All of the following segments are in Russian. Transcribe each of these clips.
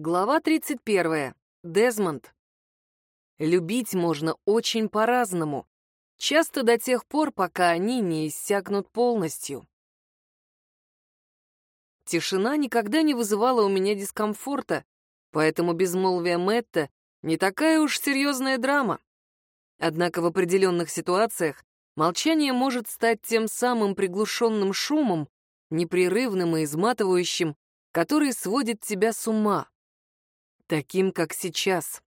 Глава 31. Дезмонд. Любить можно очень по-разному, часто до тех пор, пока они не иссякнут полностью. Тишина никогда не вызывала у меня дискомфорта, поэтому безмолвие Мэтта не такая уж серьезная драма. Однако в определенных ситуациях молчание может стать тем самым приглушенным шумом, непрерывным и изматывающим, который сводит тебя с ума таким, как сейчас.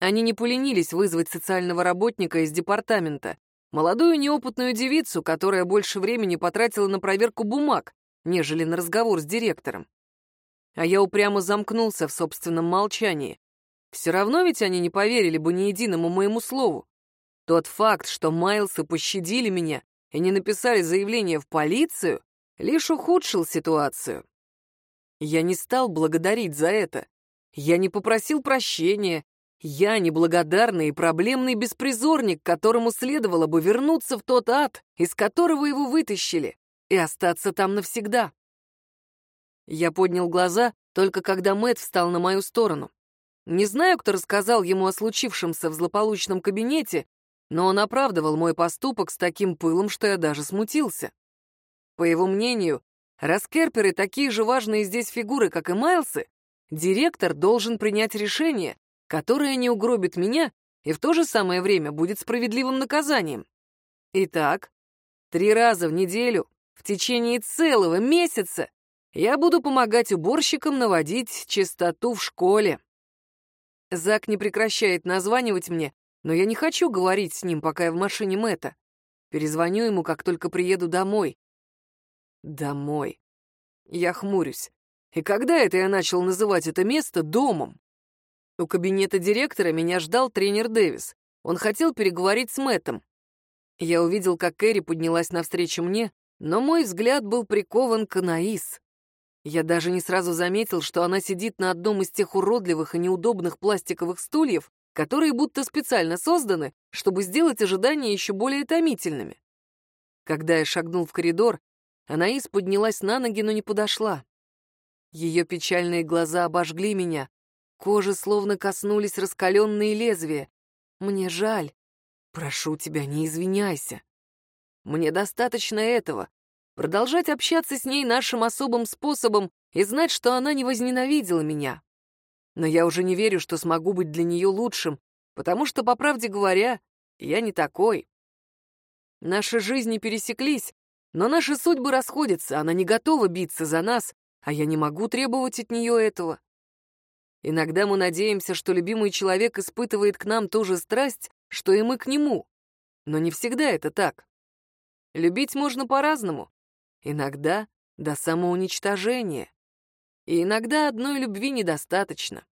Они не поленились вызвать социального работника из департамента, молодую неопытную девицу, которая больше времени потратила на проверку бумаг, нежели на разговор с директором. А я упрямо замкнулся в собственном молчании. Все равно ведь они не поверили бы ни единому моему слову. Тот факт, что Майлсы пощадили меня и не написали заявление в полицию, лишь ухудшил ситуацию. Я не стал благодарить за это. Я не попросил прощения. Я неблагодарный и проблемный беспризорник, которому следовало бы вернуться в тот ад, из которого его вытащили, и остаться там навсегда. Я поднял глаза, только когда Мэт встал на мою сторону. Не знаю, кто рассказал ему о случившемся в злополучном кабинете, но он оправдывал мой поступок с таким пылом, что я даже смутился. По его мнению, раз Керперы такие же важные здесь фигуры, как и Майлсы, Директор должен принять решение, которое не угробит меня и в то же самое время будет справедливым наказанием. Итак, три раза в неделю, в течение целого месяца, я буду помогать уборщикам наводить чистоту в школе. Зак не прекращает названивать мне, но я не хочу говорить с ним, пока я в машине Мэтта. Перезвоню ему, как только приеду домой. Домой. Я хмурюсь. И когда это я начал называть это место домом? У кабинета директора меня ждал тренер Дэвис. Он хотел переговорить с Мэттом. Я увидел, как Кэрри поднялась навстречу мне, но мой взгляд был прикован к Анаис. Я даже не сразу заметил, что она сидит на одном из тех уродливых и неудобных пластиковых стульев, которые будто специально созданы, чтобы сделать ожидания еще более томительными. Когда я шагнул в коридор, Анаис поднялась на ноги, но не подошла. Ее печальные глаза обожгли меня. Кожи словно коснулись раскаленные лезвия. Мне жаль. Прошу тебя, не извиняйся. Мне достаточно этого. Продолжать общаться с ней нашим особым способом и знать, что она не возненавидела меня. Но я уже не верю, что смогу быть для нее лучшим, потому что, по правде говоря, я не такой. Наши жизни пересеклись, но наши судьбы расходятся, она не готова биться за нас, а я не могу требовать от нее этого. Иногда мы надеемся, что любимый человек испытывает к нам ту же страсть, что и мы к нему. Но не всегда это так. Любить можно по-разному. Иногда до самоуничтожения. И иногда одной любви недостаточно.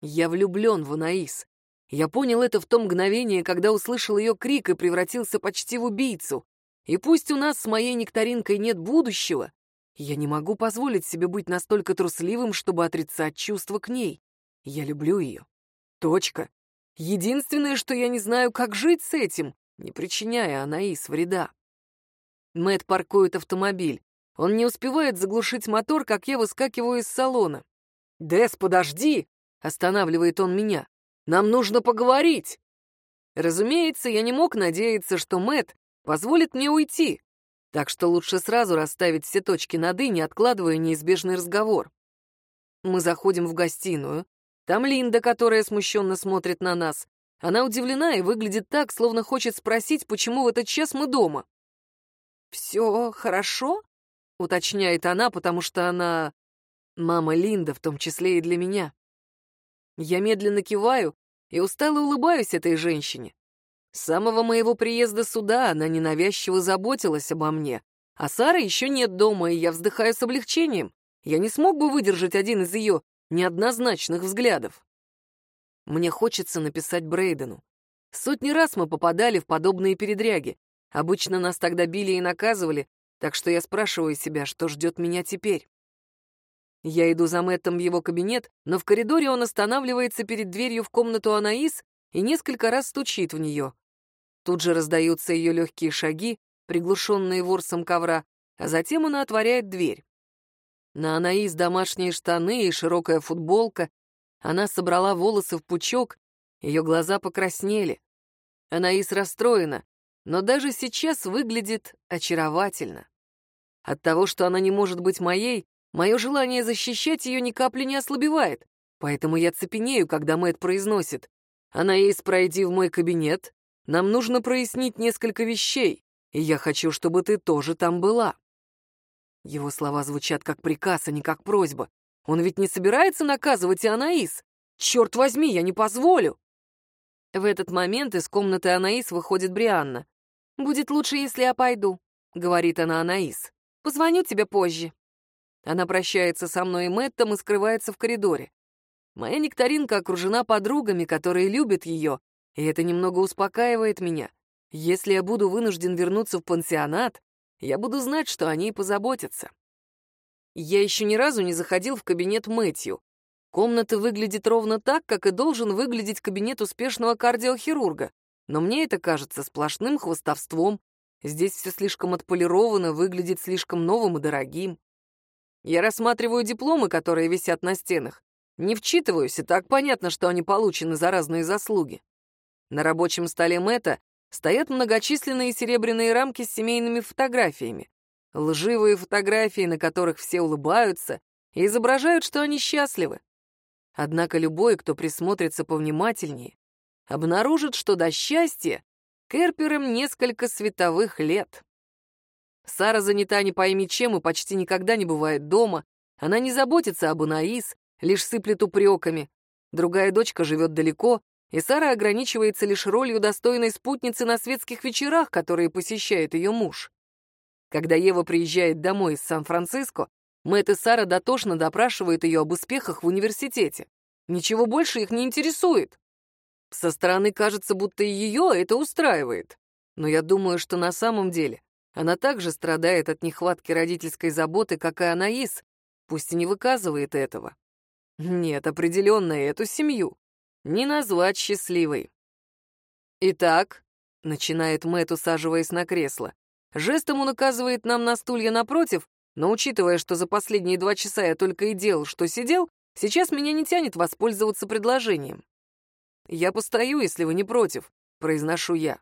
Я влюблен в Анаис. Я понял это в то мгновение, когда услышал ее крик и превратился почти в убийцу. И пусть у нас с моей нектаринкой нет будущего, я не могу позволить себе быть настолько трусливым, чтобы отрицать чувства к ней. Я люблю ее. Точка. Единственное, что я не знаю, как жить с этим, не причиняя Анаис вреда. Мэт паркует автомобиль. Он не успевает заглушить мотор, как я выскакиваю из салона. «Дэс, подожди!» — останавливает он меня. «Нам нужно поговорить!» Разумеется, я не мог надеяться, что Мэт позволит мне уйти, так что лучше сразу расставить все точки над «и», не откладывая неизбежный разговор. Мы заходим в гостиную. Там Линда, которая смущенно смотрит на нас. Она удивлена и выглядит так, словно хочет спросить, почему в этот час мы дома. «Все хорошо?» — уточняет она, потому что она... Мама Линда, в том числе и для меня. Я медленно киваю и устало улыбаюсь этой женщине. С самого моего приезда сюда она ненавязчиво заботилась обо мне, а Сары еще нет дома, и я вздыхаю с облегчением. Я не смог бы выдержать один из ее неоднозначных взглядов. Мне хочется написать Брейдену. Сотни раз мы попадали в подобные передряги. Обычно нас тогда били и наказывали, так что я спрашиваю себя, что ждет меня теперь. Я иду за Мэттом в его кабинет, но в коридоре он останавливается перед дверью в комнату Анаис и несколько раз стучит в нее. Тут же раздаются ее легкие шаги, приглушенные ворсом ковра, а затем она отворяет дверь. На Анаис домашние штаны и широкая футболка. Она собрала волосы в пучок, ее глаза покраснели. Анаис расстроена, но даже сейчас выглядит очаровательно. От того, что она не может быть моей, мое желание защищать ее ни капли не ослабевает, поэтому я цепенею, когда Мэтт произносит «Анаис, пройди в мой кабинет, нам нужно прояснить несколько вещей, и я хочу, чтобы ты тоже там была». Его слова звучат как приказ, а не как просьба. Он ведь не собирается наказывать Анаис. Черт возьми, я не позволю. В этот момент из комнаты Анаис выходит Брианна. «Будет лучше, если я пойду», — говорит она Анаис. «Позвоню тебе позже». Она прощается со мной и Мэттом и скрывается в коридоре. Моя нектаринка окружена подругами, которые любят ее, и это немного успокаивает меня. Если я буду вынужден вернуться в пансионат, я буду знать, что о ней позаботятся. Я еще ни разу не заходил в кабинет Мэтью. Комната выглядит ровно так, как и должен выглядеть кабинет успешного кардиохирурга. Но мне это кажется сплошным хвостовством. Здесь все слишком отполировано, выглядит слишком новым и дорогим. Я рассматриваю дипломы, которые висят на стенах. Не вчитываюсь, и так понятно, что они получены за разные заслуги. На рабочем столе Мэтта стоят многочисленные серебряные рамки с семейными фотографиями. Лживые фотографии, на которых все улыбаются и изображают, что они счастливы. Однако любой, кто присмотрится повнимательнее, обнаружит, что до счастья Керперам несколько световых лет. Сара занята не пойми чем и почти никогда не бывает дома. Она не заботится об Анаис, лишь сыплет упреками. Другая дочка живет далеко, и Сара ограничивается лишь ролью достойной спутницы на светских вечерах, которые посещает ее муж. Когда Ева приезжает домой из Сан-Франциско, Мэтт и Сара дотошно допрашивают ее об успехах в университете. Ничего больше их не интересует. Со стороны кажется, будто ее это устраивает. Но я думаю, что на самом деле она также страдает от нехватки родительской заботы, как и Анаис, пусть и не выказывает этого. Нет, определенно эту семью не назвать счастливой. «Итак», — начинает Мэтт, усаживаясь на кресло, жестом он указывает нам на стулья напротив, но учитывая, что за последние два часа я только и делал, что сидел, сейчас меня не тянет воспользоваться предложением. «Я постою, если вы не против», — произношу я.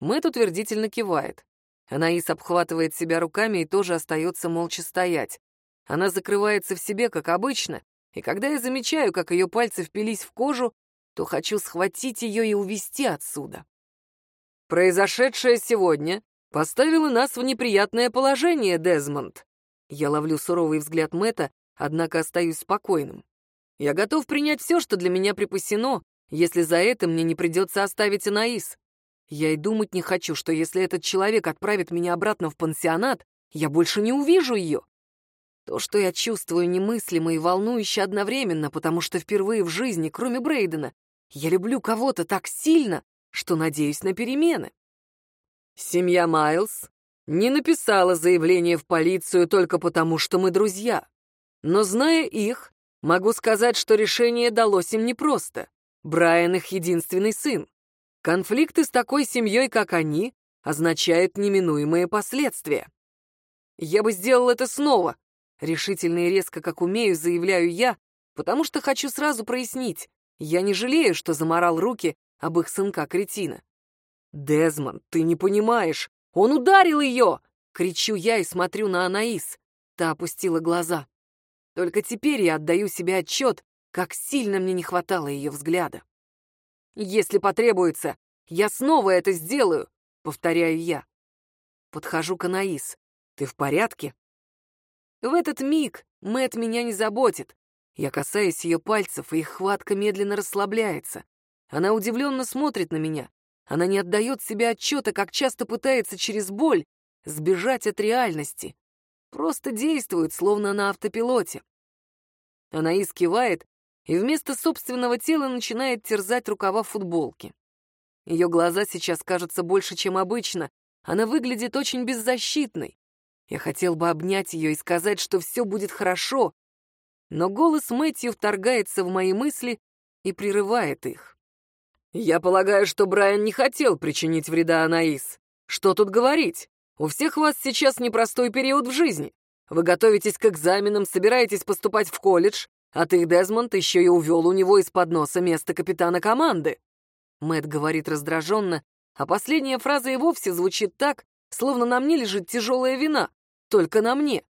Мэтт утвердительно кивает. Анаис обхватывает себя руками и тоже остается молча стоять. Она закрывается в себе, как обычно, и когда я замечаю, как ее пальцы впились в кожу, то хочу схватить ее и увести отсюда. Произошедшее сегодня поставило нас в неприятное положение, Дезмонд. Я ловлю суровый взгляд Мэта, однако остаюсь спокойным. Я готов принять все, что для меня припасено, если за это мне не придется оставить Анаис. Я и думать не хочу, что если этот человек отправит меня обратно в пансионат, я больше не увижу ее. То, что я чувствую, немыслимо и волнующе одновременно, потому что впервые в жизни, кроме Брейдена, я люблю кого-то так сильно, что надеюсь на перемены. Семья Майлз не написала заявление в полицию только потому, что мы друзья. Но, зная их, могу сказать, что решение далось им непросто. Брайан их единственный сын. Конфликты с такой семьей, как они, означают неминуемые последствия. Я бы сделал это снова, решительно и резко, как умею, заявляю я, потому что хочу сразу прояснить. Я не жалею, что заморал руки об их сынка-кретина. «Дезмонд, ты не понимаешь! Он ударил ее!» — кричу я и смотрю на Анаис. Та опустила глаза. Только теперь я отдаю себе отчет, как сильно мне не хватало ее взгляда. «Если потребуется, я снова это сделаю», — повторяю я. Подхожу к Анаис. «Ты в порядке?» В этот миг Мэт меня не заботит. Я касаюсь ее пальцев, и их хватка медленно расслабляется. Она удивленно смотрит на меня. Она не отдает себе отчета, как часто пытается через боль сбежать от реальности. Просто действует, словно на автопилоте. Она искивает и вместо собственного тела начинает терзать рукава футболки. Ее глаза сейчас кажутся больше, чем обычно. Она выглядит очень беззащитной. Я хотел бы обнять ее и сказать, что все будет хорошо, но голос Мэтью вторгается в мои мысли и прерывает их. «Я полагаю, что Брайан не хотел причинить вреда Анаис. Что тут говорить? У всех вас сейчас непростой период в жизни. Вы готовитесь к экзаменам, собираетесь поступать в колледж, а ты, Дезмонд, еще и увел у него из-под носа место капитана команды. Мэт говорит раздраженно, а последняя фраза и вовсе звучит так, словно на мне лежит тяжелая вина. Только на мне.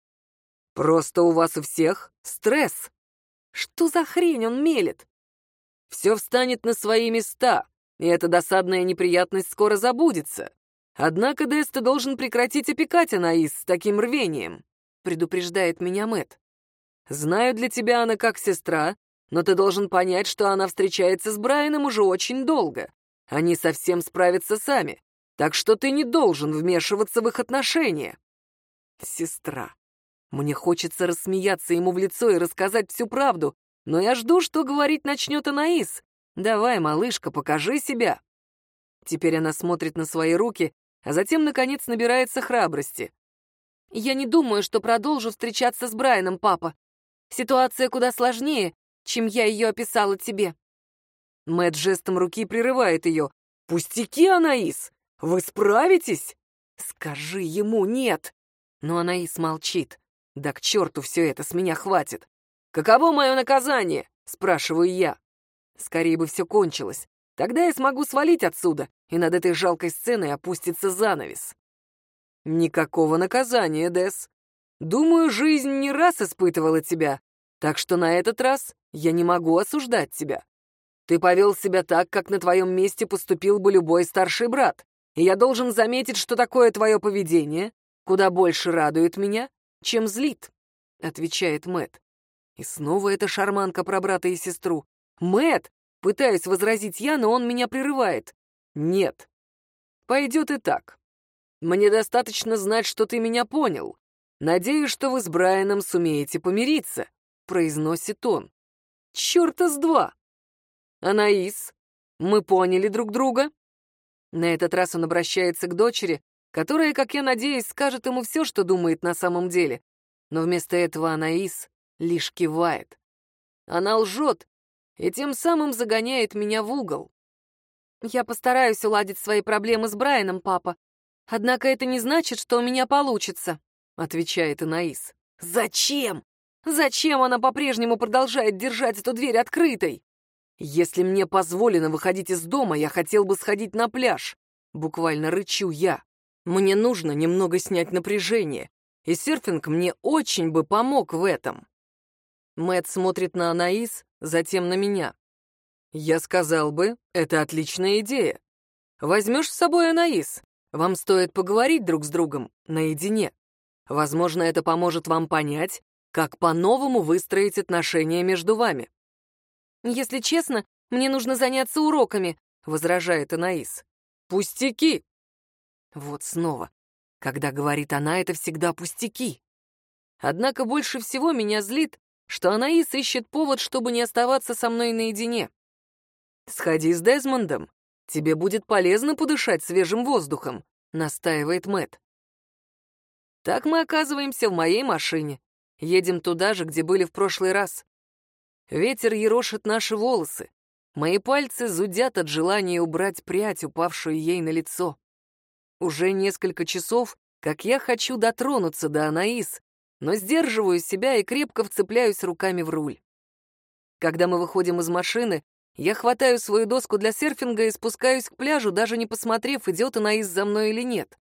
Просто у вас у всех стресс. Что за хрень он мелет? Все встанет на свои места, и эта досадная неприятность скоро забудется. Однако Деста должен прекратить опекать Анаис с таким рвением, предупреждает меня Мэт. Знаю, для тебя она как сестра, но ты должен понять, что она встречается с Брайаном уже очень долго. Они совсем справятся сами, так что ты не должен вмешиваться в их отношения. Сестра. Мне хочется рассмеяться ему в лицо и рассказать всю правду, но я жду, что говорить начнет Анаис. Давай, малышка, покажи себя. Теперь она смотрит на свои руки, а затем, наконец, набирается храбрости. Я не думаю, что продолжу встречаться с Брайаном, папа. Ситуация куда сложнее, чем я ее описала тебе. Мэтт жестом руки прерывает ее. «Пустяки, Анаис! Вы справитесь?» «Скажи ему нет!» Но Анаис молчит. «Да к черту все это, с меня хватит!» «Каково мое наказание?» — спрашиваю я. Скорее бы все кончилось. Тогда я смогу свалить отсюда, и над этой жалкой сценой опустится занавес. Никакого наказания, Дес. Думаю, жизнь не раз испытывала тебя, так что на этот раз я не могу осуждать тебя. Ты повел себя так, как на твоем месте поступил бы любой старший брат, и я должен заметить, что такое твое поведение куда больше радует меня, чем злит», — отвечает Мэт. И снова эта шарманка про брата и сестру. Мэт, пытаюсь возразить я, но он меня прерывает. Нет. Пойдет и так. Мне достаточно знать, что ты меня понял. Надеюсь, что вы с Брайаном сумеете помириться, произносит он. Чёрта с два. Анаис, мы поняли друг друга? На этот раз он обращается к дочери, которая, как я надеюсь, скажет ему все, что думает на самом деле. Но вместо этого Анаис лишь кивает. Она лжет и тем самым загоняет меня в угол. Я постараюсь уладить свои проблемы с Брайаном, папа. Однако это не значит, что у меня получится, отвечает Анаис. Зачем? Зачем она по-прежнему продолжает держать эту дверь открытой? Если мне позволено выходить из дома, я хотел бы сходить на пляж. Буквально рычу я. Мне нужно немного снять напряжение, и серфинг мне очень бы помог в этом. Мэт смотрит на Анаис, затем на меня. Я сказал бы, это отличная идея. Возьмешь с собой Анаис. Вам стоит поговорить друг с другом наедине. Возможно, это поможет вам понять, как по-новому выстроить отношения между вами. «Если честно, мне нужно заняться уроками», — возражает Анаис. «Пустяки!» Вот снова. Когда говорит она, это всегда пустяки. Однако больше всего меня злит, что Анаис ищет повод, чтобы не оставаться со мной наедине. «Сходи с Дезмондом. Тебе будет полезно подышать свежим воздухом», — настаивает Мэт. Так мы оказываемся в моей машине. Едем туда же, где были в прошлый раз. Ветер ерошит наши волосы. Мои пальцы зудят от желания убрать прядь, упавшую ей на лицо. Уже несколько часов, как я хочу дотронуться до Анаис, но сдерживаю себя и крепко вцепляюсь руками в руль. Когда мы выходим из машины, я хватаю свою доску для серфинга и спускаюсь к пляжу, даже не посмотрев, идет Анаис за мной или нет.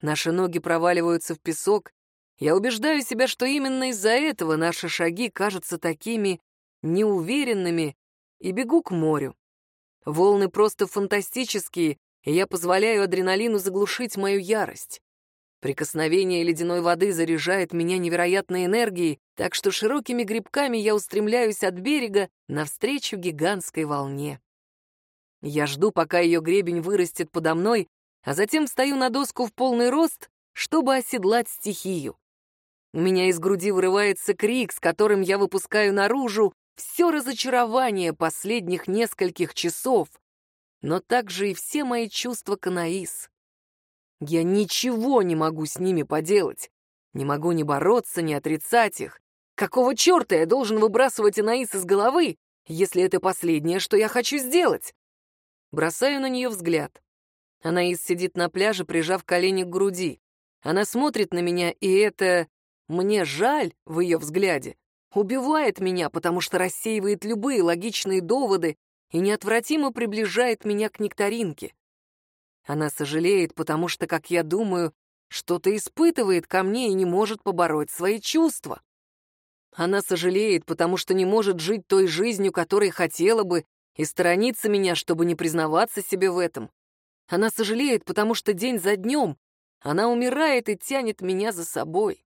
Наши ноги проваливаются в песок. Я убеждаю себя, что именно из-за этого наши шаги кажутся такими неуверенными, и бегу к морю. Волны просто фантастические, и я позволяю адреналину заглушить мою ярость. Прикосновение ледяной воды заряжает меня невероятной энергией, так что широкими грибками я устремляюсь от берега навстречу гигантской волне. Я жду, пока ее гребень вырастет подо мной, а затем встаю на доску в полный рост, чтобы оседлать стихию. У меня из груди вырывается крик, с которым я выпускаю наружу все разочарование последних нескольких часов, но также и все мои чувства к Анаис. Я ничего не могу с ними поделать. Не могу ни бороться, ни отрицать их. Какого черта я должен выбрасывать Анаис из головы, если это последнее, что я хочу сделать? Бросаю на нее взгляд. Анаис сидит на пляже, прижав колени к груди. Она смотрит на меня, и это «мне жаль» в ее взгляде убивает меня, потому что рассеивает любые логичные доводы и неотвратимо приближает меня к нектаринке. Она сожалеет, потому что, как я думаю, что-то испытывает ко мне и не может побороть свои чувства. Она сожалеет, потому что не может жить той жизнью, которой хотела бы, и сторонится меня, чтобы не признаваться себе в этом. Она сожалеет, потому что день за днем она умирает и тянет меня за собой.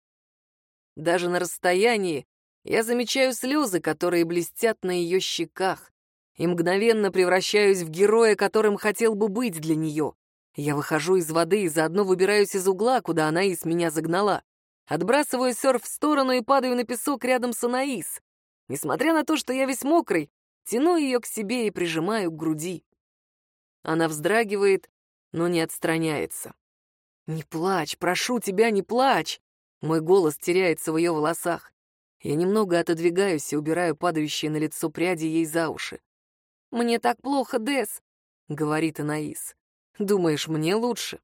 Даже на расстоянии я замечаю слезы, которые блестят на ее щеках, и мгновенно превращаюсь в героя, которым хотел бы быть для нее. Я выхожу из воды и заодно выбираюсь из угла, куда Анаис меня загнала. Отбрасываю серф в сторону и падаю на песок рядом с Анаис. Несмотря на то, что я весь мокрый, тяну ее к себе и прижимаю к груди. Она вздрагивает, но не отстраняется. «Не плачь, прошу тебя, не плачь!» Мой голос теряется в ее волосах. Я немного отодвигаюсь и убираю падающие на лицо пряди ей за уши. «Мне так плохо, Дес», — говорит Анаис. «Думаешь, мне лучше?»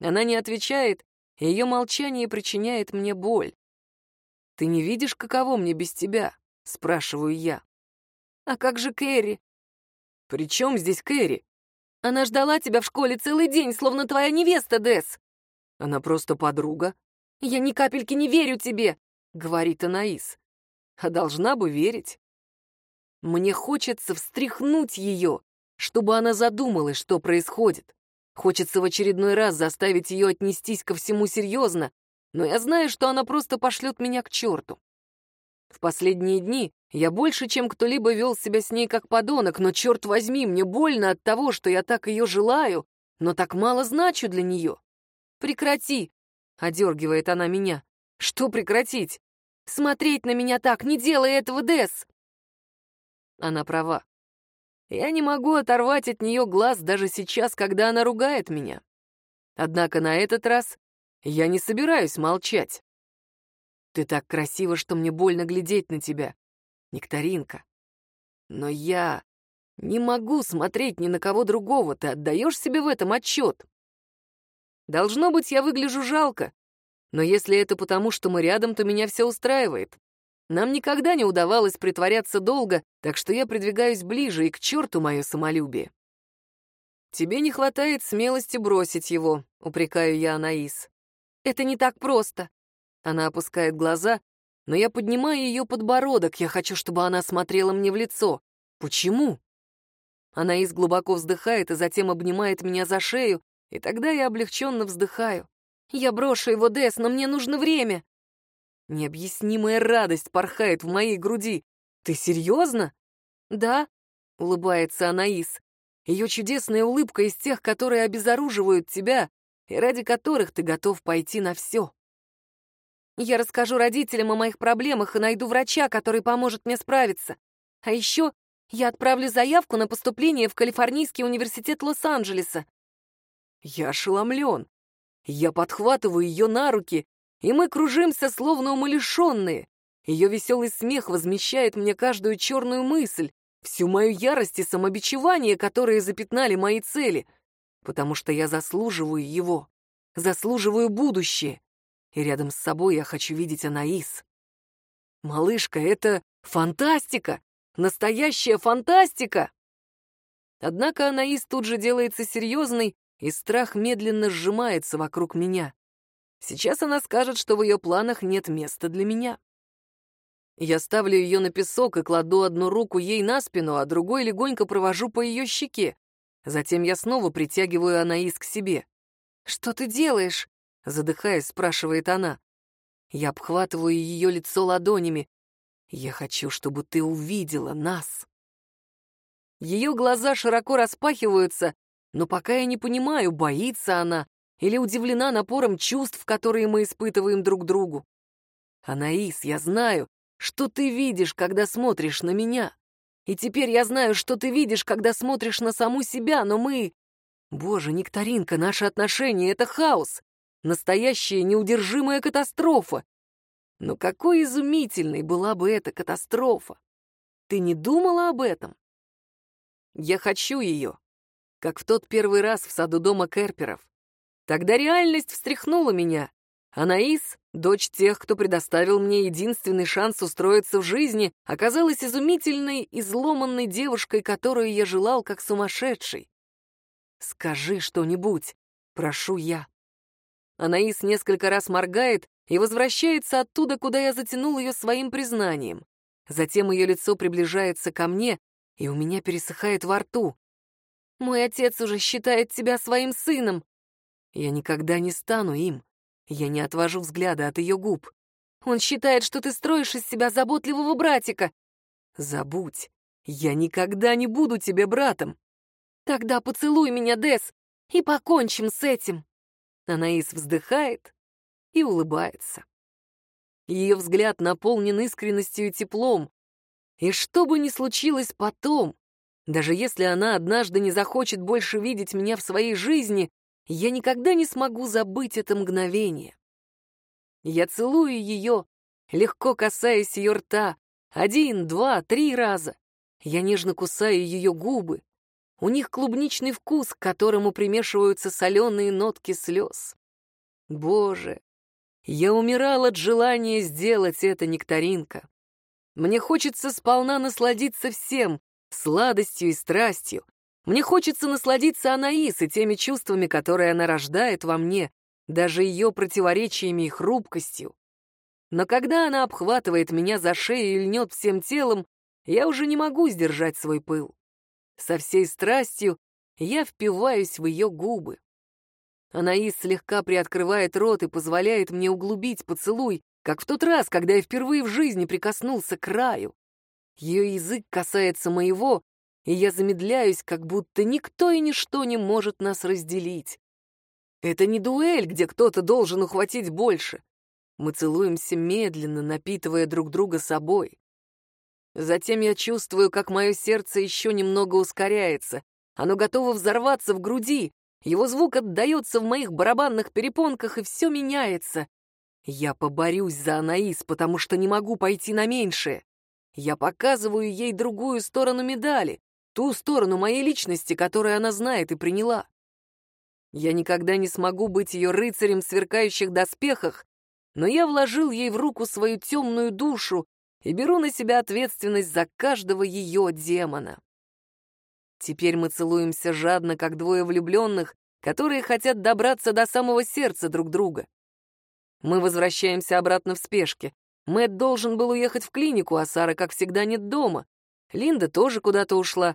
Она не отвечает, и ее молчание причиняет мне боль. «Ты не видишь, каково мне без тебя?» — спрашиваю я. «А как же Кэрри?» «При чем здесь Кэрри?» «Она ждала тебя в школе целый день, словно твоя невеста, Дес». «Она просто подруга». «Я ни капельки не верю тебе», — говорит Анаис. «А должна бы верить». Мне хочется встряхнуть ее, чтобы она задумалась, что происходит. Хочется в очередной раз заставить ее отнестись ко всему серьезно, но я знаю, что она просто пошлет меня к черту. В последние дни я больше, чем кто-либо вел себя с ней как подонок, но, черт возьми, мне больно от того, что я так ее желаю, но так мало значу для нее. «Прекрати!» — одергивает она меня. «Что прекратить? Смотреть на меня так, не делай этого, Дес!» Она права. Я не могу оторвать от нее глаз даже сейчас, когда она ругает меня. Однако на этот раз я не собираюсь молчать. Ты так красива, что мне больно глядеть на тебя, Нектаринка. Но я не могу смотреть ни на кого другого, ты отдаешь себе в этом отчет. Должно быть, я выгляжу жалко, но если это потому, что мы рядом, то меня все устраивает. Нам никогда не удавалось притворяться долго, так что я придвигаюсь ближе, и к черту мое самолюбие. «Тебе не хватает смелости бросить его», — упрекаю я Анаис. «Это не так просто». Она опускает глаза, но я поднимаю ее подбородок, я хочу, чтобы она смотрела мне в лицо. «Почему?» Анаис глубоко вздыхает и затем обнимает меня за шею, и тогда я облегченно вздыхаю. «Я брошу его, Дес, но мне нужно время». Необъяснимая радость порхает в моей груди. «Ты серьезно?» «Да», — улыбается Анаис. Ее чудесная улыбка из тех, которые обезоруживают тебя и ради которых ты готов пойти на все. Я расскажу родителям о моих проблемах и найду врача, который поможет мне справиться. А еще я отправлю заявку на поступление в Калифорнийский университет Лос-Анджелеса. Я ошеломлен. Я подхватываю ее на руки и мы кружимся, словно умалишенные. Ее веселый смех возмещает мне каждую черную мысль, всю мою ярость и самобичевание, которые запятнали мои цели, потому что я заслуживаю его, заслуживаю будущее, и рядом с собой я хочу видеть Анаис. Малышка, это фантастика, настоящая фантастика! Однако Анаис тут же делается серьезной, и страх медленно сжимается вокруг меня. Сейчас она скажет, что в ее планах нет места для меня. Я ставлю ее на песок и кладу одну руку ей на спину, а другой легонько провожу по ее щеке. Затем я снова притягиваю Анаис к себе. «Что ты делаешь?» — задыхаясь, спрашивает она. Я обхватываю ее лицо ладонями. «Я хочу, чтобы ты увидела нас». Ее глаза широко распахиваются, но пока я не понимаю, боится она или удивлена напором чувств, которые мы испытываем друг другу. Анаис, я знаю, что ты видишь, когда смотришь на меня. И теперь я знаю, что ты видишь, когда смотришь на саму себя, но мы... Боже, Нектаринка, наши отношения — это хаос. Настоящая неудержимая катастрофа. Но какой изумительной была бы эта катастрофа! Ты не думала об этом? Я хочу ее, как в тот первый раз в саду дома Керперов. Тогда реальность встряхнула меня, Анаис, дочь тех, кто предоставил мне единственный шанс устроиться в жизни, оказалась изумительной, изломанной девушкой, которую я желал как сумасшедший. «Скажи что-нибудь», — прошу я. Анаис несколько раз моргает и возвращается оттуда, куда я затянул ее своим признанием. Затем ее лицо приближается ко мне, и у меня пересыхает во рту. «Мой отец уже считает тебя своим сыном». Я никогда не стану им. Я не отвожу взгляда от ее губ. Он считает, что ты строишь из себя заботливого братика. Забудь. Я никогда не буду тебе братом. Тогда поцелуй меня, Дес, и покончим с этим. Анаис вздыхает и улыбается. Ее взгляд наполнен искренностью и теплом. И что бы ни случилось потом, даже если она однажды не захочет больше видеть меня в своей жизни, я никогда не смогу забыть это мгновение. Я целую ее, легко касаясь ее рта, один, два, три раза. Я нежно кусаю ее губы. У них клубничный вкус, к которому примешиваются соленые нотки слез. Боже, я умирал от желания сделать это, нектаринка. Мне хочется сполна насладиться всем, сладостью и страстью, мне хочется насладиться Анаис и теми чувствами, которые она рождает во мне, даже ее противоречиями и хрупкостью. Но когда она обхватывает меня за шею и льнет всем телом, я уже не могу сдержать свой пыл. Со всей страстью я впиваюсь в ее губы. Анаис слегка приоткрывает рот и позволяет мне углубить поцелуй, как в тот раз, когда я впервые в жизни прикоснулся к краю. Ее язык касается моего, и я замедляюсь, как будто никто и ничто не может нас разделить. Это не дуэль, где кто-то должен ухватить больше. Мы целуемся медленно, напитывая друг друга собой. Затем я чувствую, как мое сердце еще немного ускоряется. Оно готово взорваться в груди. Его звук отдается в моих барабанных перепонках, и все меняется. Я поборюсь за Анаис, потому что не могу пойти на меньшее. Я показываю ей другую сторону медали ту сторону моей личности, которую она знает и приняла. Я никогда не смогу быть ее рыцарем в сверкающих доспехах, но я вложил ей в руку свою темную душу и беру на себя ответственность за каждого ее демона. Теперь мы целуемся жадно, как двое влюбленных, которые хотят добраться до самого сердца друг друга. Мы возвращаемся обратно в спешке. Мэтт должен был уехать в клинику, а Сара, как всегда, нет дома. Линда тоже куда-то ушла.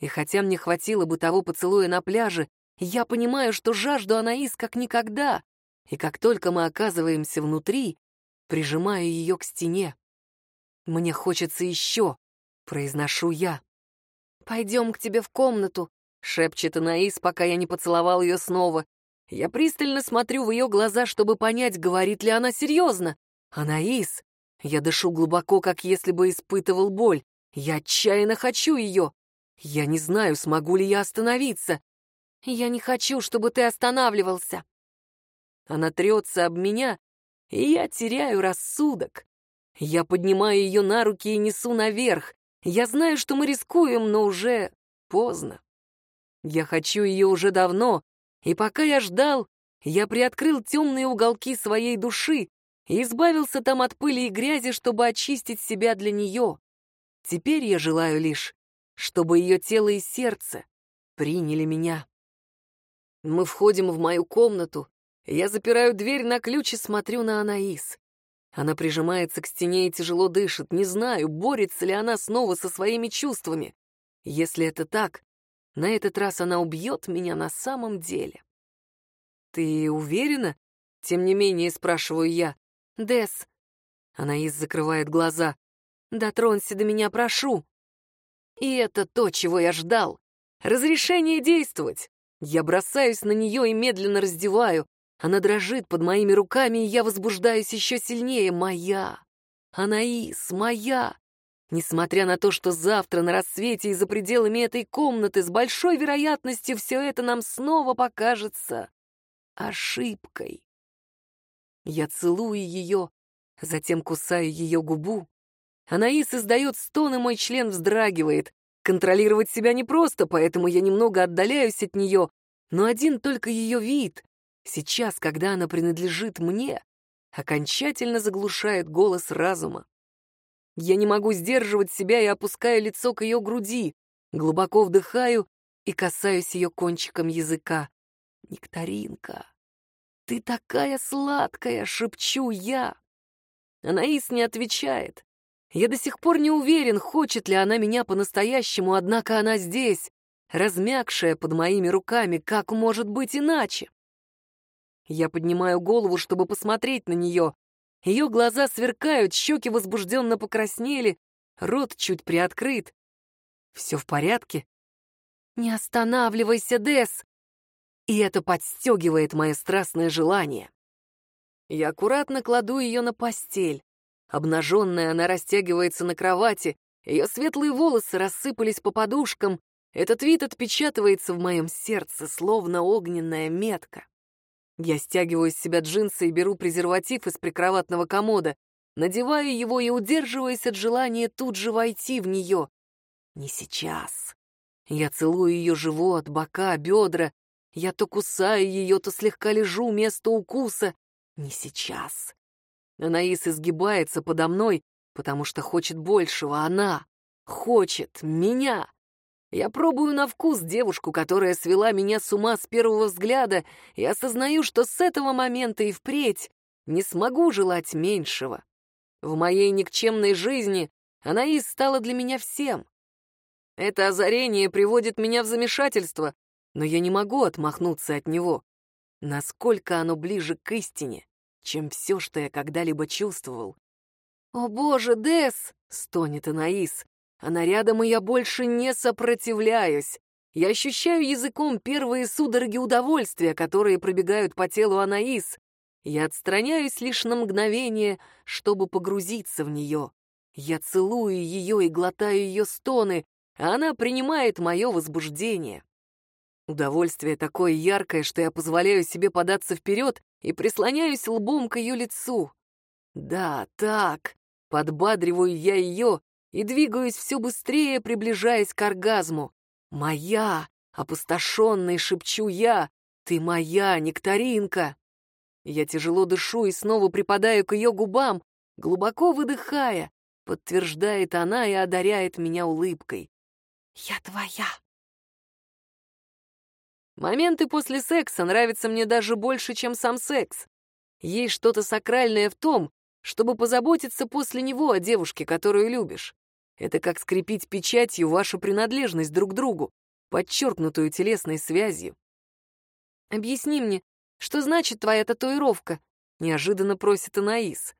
И хотя мне хватило бы того поцелуя на пляже, я понимаю, что жажду Анаис как никогда, и как только мы оказываемся внутри, прижимаю ее к стене. «Мне хочется еще», — произношу я. «Пойдем к тебе в комнату», — шепчет Анаис, пока я не поцеловал ее снова. Я пристально смотрю в ее глаза, чтобы понять, говорит ли она серьезно. «Анаис!» Я дышу глубоко, как если бы испытывал боль. Я отчаянно хочу ее. Я не знаю, смогу ли я остановиться. Я не хочу, чтобы ты останавливался. Она трется об меня, и я теряю рассудок. Я поднимаю ее на руки и несу наверх. Я знаю, что мы рискуем, но уже поздно. Я хочу ее уже давно, и пока я ждал, я приоткрыл темные уголки своей души и избавился там от пыли и грязи, чтобы очистить себя для нее. Теперь я желаю лишь чтобы ее тело и сердце приняли меня. Мы входим в мою комнату, я запираю дверь на ключ и смотрю на Анаис. Она прижимается к стене и тяжело дышит. Не знаю, борется ли она снова со своими чувствами. Если это так, на этот раз она убьет меня на самом деле. «Ты уверена?» — тем не менее спрашиваю я. «Десс». Анаис закрывает глаза. «Дотронься до меня, прошу». И это то, чего я ждал. Разрешение действовать. Я бросаюсь на нее и медленно раздеваю. Она дрожит под моими руками, и я возбуждаюсь еще сильнее. Моя. Анаис, моя. Несмотря на то, что завтра на рассвете и за пределами этой комнаты с большой вероятностью все это нам снова покажется ошибкой. Я целую ее, затем кусаю ее губу, Анаис издает стон, и мой член вздрагивает. Контролировать себя непросто, поэтому я немного отдаляюсь от нее, но один только ее вид. Сейчас, когда она принадлежит мне, окончательно заглушает голос разума. Я не могу сдерживать себя и опускаю лицо к ее груди, глубоко вдыхаю и касаюсь ее кончиком языка. «Нектаринка, ты такая сладкая!» — шепчу я. Анаис не отвечает. Я до сих пор не уверен, хочет ли она меня по-настоящему, однако она здесь, размягшая под моими руками, как может быть иначе? Я поднимаю голову, чтобы посмотреть на нее. Ее глаза сверкают, щеки возбужденно покраснели, рот чуть приоткрыт. Все в порядке? Не останавливайся, Дес! И это подстегивает мое страстное желание. Я аккуратно кладу ее на постель. Обнаженная, она растягивается на кровати, ее светлые волосы рассыпались по подушкам. Этот вид отпечатывается в моем сердце, словно огненная метка. Я стягиваю с себя джинсы и беру презерватив из прикроватного комода, надеваю его и удерживаясь от желания тут же войти в нее. Не сейчас. Я целую ее живот, бока, бедра. Я то кусаю ее, то слегка лежу место укуса. Не сейчас. Анаис изгибается подо мной, потому что хочет большего. Она хочет меня. Я пробую на вкус девушку, которая свела меня с ума с первого взгляда, и осознаю, что с этого момента и впредь не смогу желать меньшего. В моей никчемной жизни Анаис стала для меня всем. Это озарение приводит меня в замешательство, но я не могу отмахнуться от него. Насколько оно ближе к истине, чем все, что я когда-либо чувствовал. «О боже, Дес!» — стонет Анаис. Она рядом, и я больше не сопротивляюсь. Я ощущаю языком первые судороги удовольствия, которые пробегают по телу Анаис. Я отстраняюсь лишь на мгновение, чтобы погрузиться в нее. Я целую ее и глотаю ее стоны, а она принимает мое возбуждение. Удовольствие такое яркое, что я позволяю себе податься вперед и прислоняюсь лбом к ее лицу. Да, так, подбадриваю я ее и двигаюсь все быстрее, приближаясь к оргазму. «Моя!» — опустошенный шепчу я. «Ты моя, нектаринка!» Я тяжело дышу и снова припадаю к ее губам, глубоко выдыхая. Подтверждает она и одаряет меня улыбкой. «Я твоя!» Моменты после секса нравятся мне даже больше, чем сам секс. Есть что-то сакральное в том, чтобы позаботиться после него о девушке, которую любишь. Это как скрепить печатью вашу принадлежность друг к другу, подчеркнутую телесной связью. «Объясни мне, что значит твоя татуировка?» — неожиданно просит Анаис.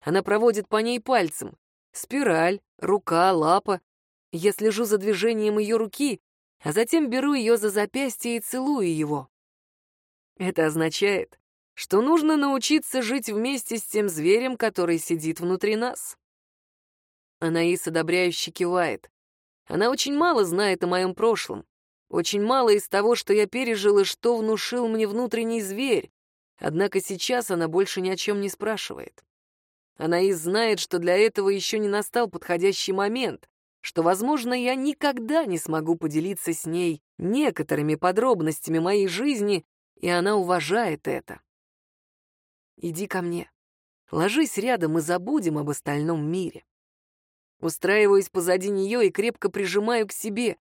Она проводит по ней пальцем. Спираль, рука, лапа. Я слежу за движением ее руки, а затем беру ее за запястье и целую его. Это означает, что нужно научиться жить вместе с тем зверем, который сидит внутри нас. Анаис одобряюще кивает. Она очень мало знает о моем прошлом. Очень мало из того, что я пережил и что внушил мне внутренний зверь. Однако сейчас она больше ни о чем не спрашивает. Анаис знает, что для этого еще не настал подходящий момент, что, возможно, я никогда не смогу поделиться с ней некоторыми подробностями моей жизни, и она уважает это. Иди ко мне. Ложись рядом и забудем об остальном мире. Устраиваюсь позади нее и крепко прижимаю к себе,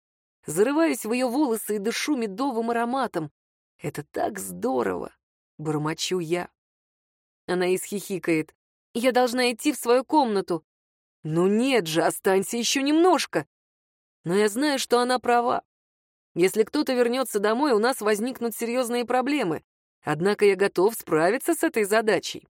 зарываюсь в ее волосы и дышу медовым ароматом. Это так здорово! Бормочу я. Она исхихикает. Я должна идти в свою комнату. «Ну нет же, останься еще немножко!» Но я знаю, что она права. Если кто-то вернется домой, у нас возникнут серьезные проблемы. Однако я готов справиться с этой задачей.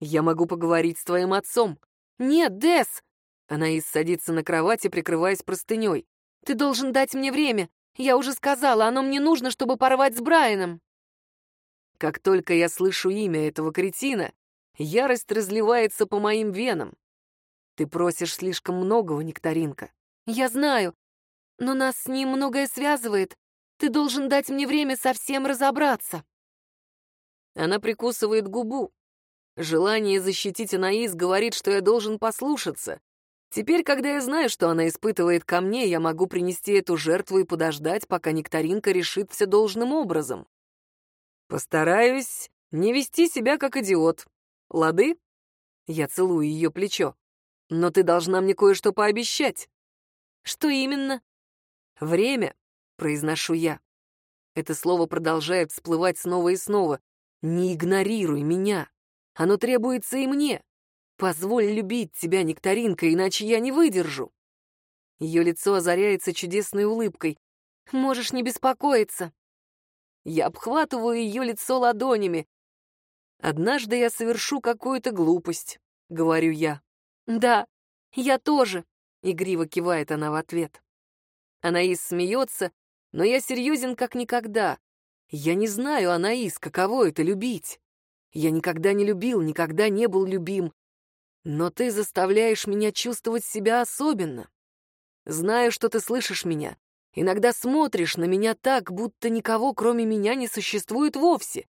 Я могу поговорить с твоим отцом. Нет, Дес! Она садится на кровати, прикрываясь простыней. Ты должен дать мне время. Я уже сказала, оно мне нужно, чтобы порвать с Брайаном. Как только я слышу имя этого кретина, ярость разливается по моим венам. Ты просишь слишком многого, Нектаринка. Я знаю, но нас с ним многое связывает. Ты должен дать мне время совсем разобраться. Она прикусывает губу. Желание защитить Анаис говорит, что я должен послушаться. Теперь, когда я знаю, что она испытывает ко мне, я могу принести эту жертву и подождать, пока Нектаринка решит все должным образом. Постараюсь не вести себя как идиот. Лады? Я целую ее плечо. Но ты должна мне кое-что пообещать. Что именно? Время, произношу я. Это слово продолжает всплывать снова и снова. Не игнорируй меня. Оно требуется и мне. Позволь любить тебя, Нектаринка, иначе я не выдержу. Ее лицо озаряется чудесной улыбкой. Можешь не беспокоиться. Я обхватываю ее лицо ладонями. Однажды я совершу какую-то глупость, говорю я. Да, я тоже, игриво кивает она в ответ. Анаис смеется, но я серьезен как никогда. Я не знаю, Анаис, каково это любить. Я никогда не любил, никогда не был любим. Но ты заставляешь меня чувствовать себя особенно. Знаю, что ты слышишь меня. Иногда смотришь на меня так, будто никого, кроме меня, не существует вовсе.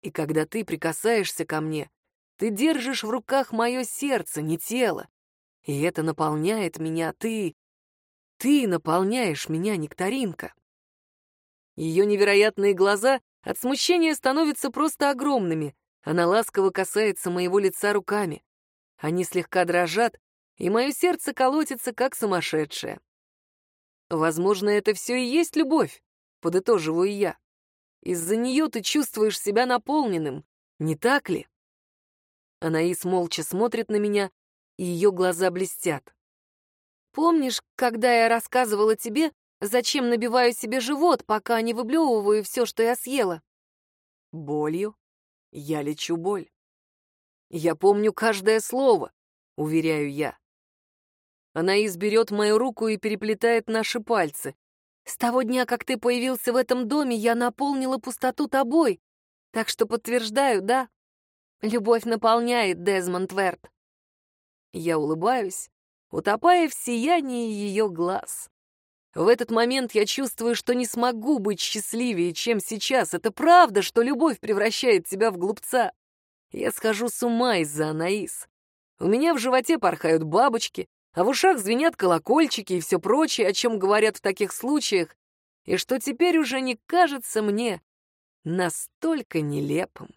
И когда ты прикасаешься ко мне, ты держишь в руках мое сердце, не тело. И это наполняет меня, ты... Ты наполняешь меня, нектаринка. Ее невероятные глаза от смущения становятся просто огромными. Она ласково касается моего лица руками. Они слегка дрожат, и мое сердце колотится, как сумасшедшее. Возможно, это все и есть любовь, подытоживаю я. Из-за нее ты чувствуешь себя наполненным, не так ли? Анаис молча смотрит на меня, и ее глаза блестят. Помнишь, когда я рассказывала тебе, зачем набиваю себе живот, пока не выблевываю все, что я съела? Болью? Я лечу боль. Я помню каждое слово, уверяю я. Она изберет мою руку и переплетает наши пальцы. С того дня, как ты появился в этом доме, я наполнила пустоту тобой. Так что подтверждаю, да? Любовь наполняет Дезмонд Верт. Я улыбаюсь, утопая в сиянии ее глаз. В этот момент я чувствую, что не смогу быть счастливее, чем сейчас. Это правда, что любовь превращает тебя в глупца. Я схожу с ума из-за Анаис. У меня в животе порхают бабочки, а в ушах звенят колокольчики и все прочее, о чем говорят в таких случаях, и что теперь уже не кажется мне настолько нелепым.